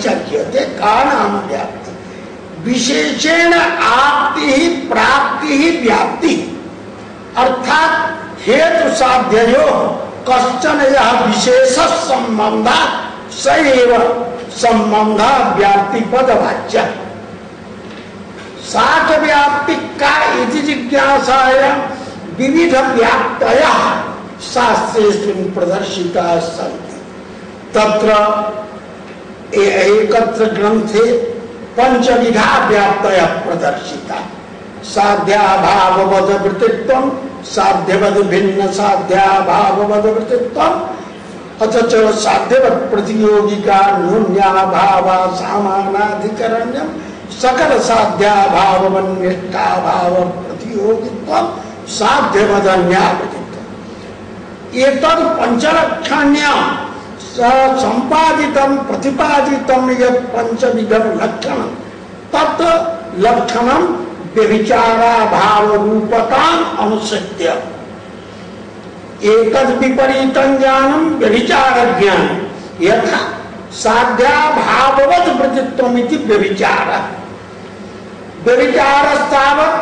परिचक्यते का नाम व्याप्ति विशेषण आपति ही प्राप्ति ही व्याप्ति। अर्थात हेतु साध्य कश्चन यह विशेष संबंध सैव संबंध व्याप्ति पद वाच्य साठ व्याप्ति का इति जिज्ञासाय विविध व्याप्तय शास्त्रेषु प्रदर्शिता सन्ति। तत्र एकत्र ग्रंथे पंचविधा व्याप्तय प्रदर्शिता। साध्याभाववद वृत्तित्व साध्यवद भिन्न साध्याभाववद वृत्तित्व अथ साध्यवत प्रतियोगिका न्यून्याभाव सामानाधिकरण्यम सकल साध्याभाव निष्ठाभाव प्रतियोगित्व साध्यवदन्यावचित्व एतद् पंचलक्षण्य संपादितम प्रतिपादितम यत् पंचविधम लक्षण। तत् लक्षणम व्यभिचारा भाव रूपताम अनुसृत्य। एकद विपरीत ज्ञानम व्यभिचार ज्ञान यथा साध्या भाववत वृत्तित्वमिति व्यभिचार। व्यभिचारस्तावत्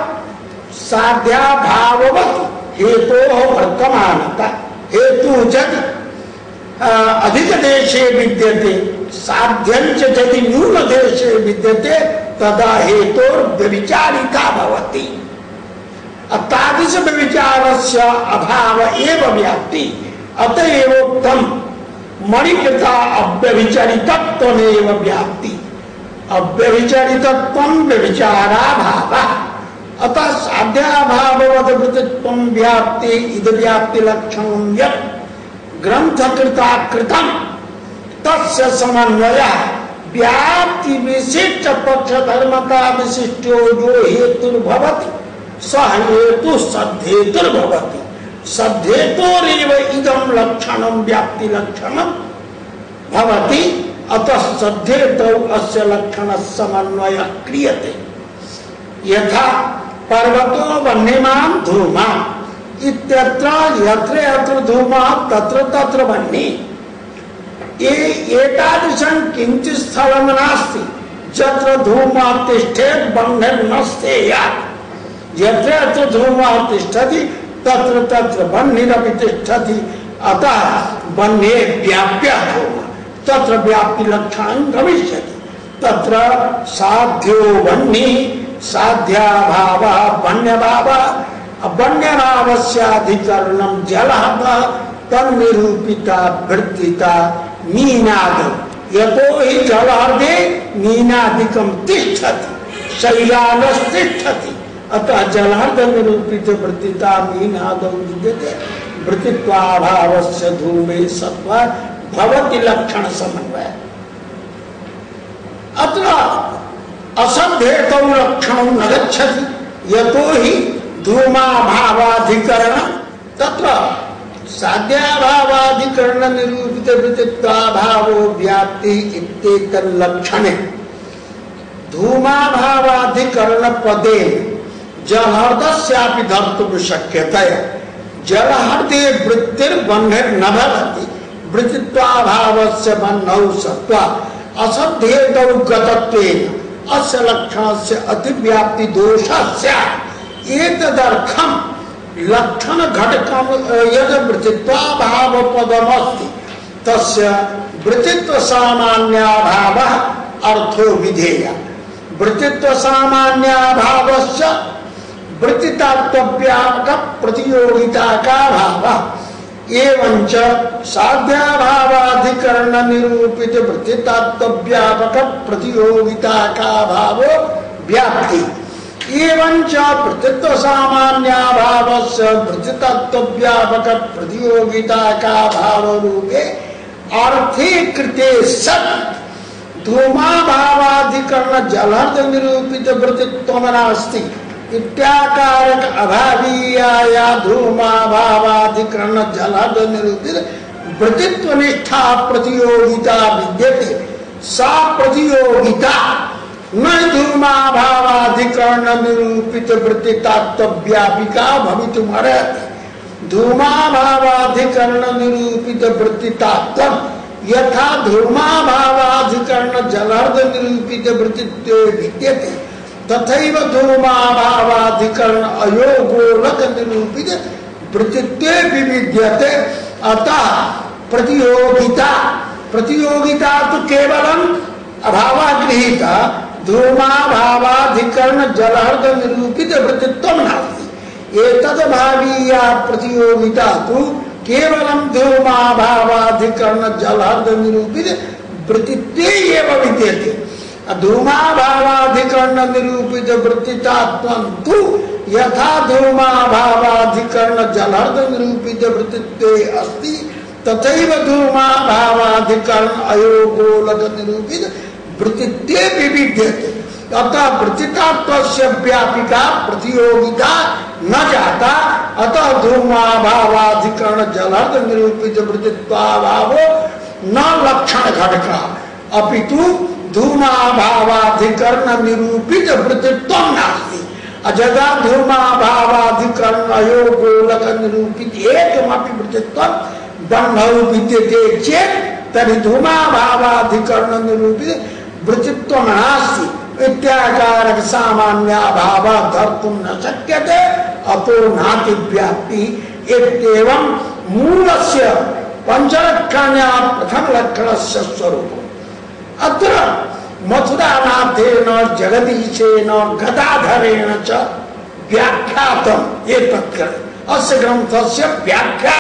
साध्या भाववत हेतो वर्तमानता। हेतु जद अधिक देशे विद्यते साध्यंच यदि न्यून देशे विद्यते, तदा हेतु व्यभिचारिता भवति। अतादृश व्यभिचारस्य अभाव एव व्याप्ति। अतएव उत्तम मणिकृता अव्यभिचरितत्वमेव व्याप्ति। अव्यभिचरितत्वं व्यभिचारा भाव अतः साध्याभाववद वृत्तित्वं व्याप्ति इद व्याप्ति लक्षणं यत् ग्रंथकृता कृतम तस्य समन्वय व्याप्ति विशिष्ट पक्ष धर्मता विशिष्टो जो हेतुर्भवति स हेतु सद्धेतुर्भवति। सद्धेतोरेव इदम लक्षणम व्याप्ति लक्षणम भवति, अतः सद्धेतौ अस्य लक्षण समन्वय क्रियते। यथा पर्वतो वन्यमान धूमा इत्यत्र यत्र यत्र धूमा तत्र तत्र वन्ये ये एतादृशं किञ्चित् स्थलं नास्ति। यत्र तिष्ठेत् यत्र यत्र तिष्ठति तत्र तत्र तिष्ठति। अतः बह्ने व्याप्य धूम। तत्र व्याप्ति लक्षणं गमिष्यति। तत्र साध्यो बह्नि साध्याभावः वन्यभावः वन्यभावस्याधिकरणं जलः तन्निरूपिता वृत्तिता मीनाद। यतो हि शैलालस्तिष्ठति अतः जलार्ध निरूपित वृत्तिता मीनादौ विद्यते। वृत्तित्वाभावस्य धूमे सत्व भवति लक्षण समन्वय अत्र असभ्येतौ लक्षणं न गच्छति। यतो हि धूमाभावाधिकरण, तत्र साध्याभावाधिकरण निरूपित वृत्तित्वाभावो व्याप्ति इत्येतल्लक्षणे धूमाभावाधिकरण पदे जलहृदस्यापि धर्तुं शक्यतया जलहृदे वृत्तिर्बन्धिर् न भवति वृत्तित्वाभावस्य बन्धौ सत्त्वा असद्धेतौ गतत्वेन। अस्य लक्षणस्य अतिव्याप्ति दोषस्य एतदर्थम लक्षण घटकम यद वृत्तित्वाभाव पदमस्ति तस्य वृत्तित्व सामान्याभाव अर्थो विधेय। वृत्तित्व सामान्याभावस्य वृत्तितात्व्यापक प्रतियोगिता का भाव एवंच साध्याभावाधिकरण निरूपित वृत्तितात्व्यापक प्रतियोगिता का भाव व्याप्ति। एवंच वृत्तित्व सामान्याभावस्य वृत्तितत्व्यापक प्रतियोगिता का भाव रूपे अर्थे कृते सत् धूमा भावाधिकरण जलर्द निरूपित वृत्तित्व नास्ति इत्याकारक अभावीया धूमा भावाधिकरण जलर्द निरूपित वृत्तित्व निष्ठा प्रतियोगिता विद्यते। सा प्रतियोगिता भावाधिकरण निरूपित वृत्तितात्व्यापिका भवितुम अर्हति निरूपित वृत्तितात्व यथा धूमा भावाधिकरण जल निरूपित विद्यते। तथैव अयोगोलक निरूपित अतः प्रतियोगिता प्रतियोगिता तो केवलम अभावागृहित धूमाभावाधिकरण जलहर्द निरूपित वृत्तित्व नास्ति। एतद भावीया प्रतियोगिता तो केवलम धूमाभावाधिकरण जलहर्द निरूपित वृत्तित्व निरूपित तु यथा जलहर्द निरूपित अस्ति, तथैव अयोगोलक निरूपित वृत्तित्वे विविध्यते। अतः वृत्तितात्व से व्यापिका, प्रतियोगिता न जाता। अतः धूमाभावाधिकरण जलहर्द निरूपित वृत्तित्वाभाव न लक्षण घटका अपितु धूमाभावाधिकरण निरूपित वृत्तित्व नास्ति। अजगा धूमाभावाधिकरण अयोगोलक निरूपित एकमपि वृत्तित्व बन्धौ विद्यते चेत् तर्हि धूमाभावाधिकरण निरूपित वृत्तित्व नास्ति इत्याकारक सामान्याभाव धर्तुं न शक्यते अतो नाति व्याप्ति इत्येवं मूलस्य पञ्चलक्षण्या प्रथमलक्षणस्य स्वरूपम्। अत्र मथुरानाथेन, जगदीशेन, गदाधरेण च व्याख्यातम् एतत् अस्य ग्रन्थस्य व्याख्या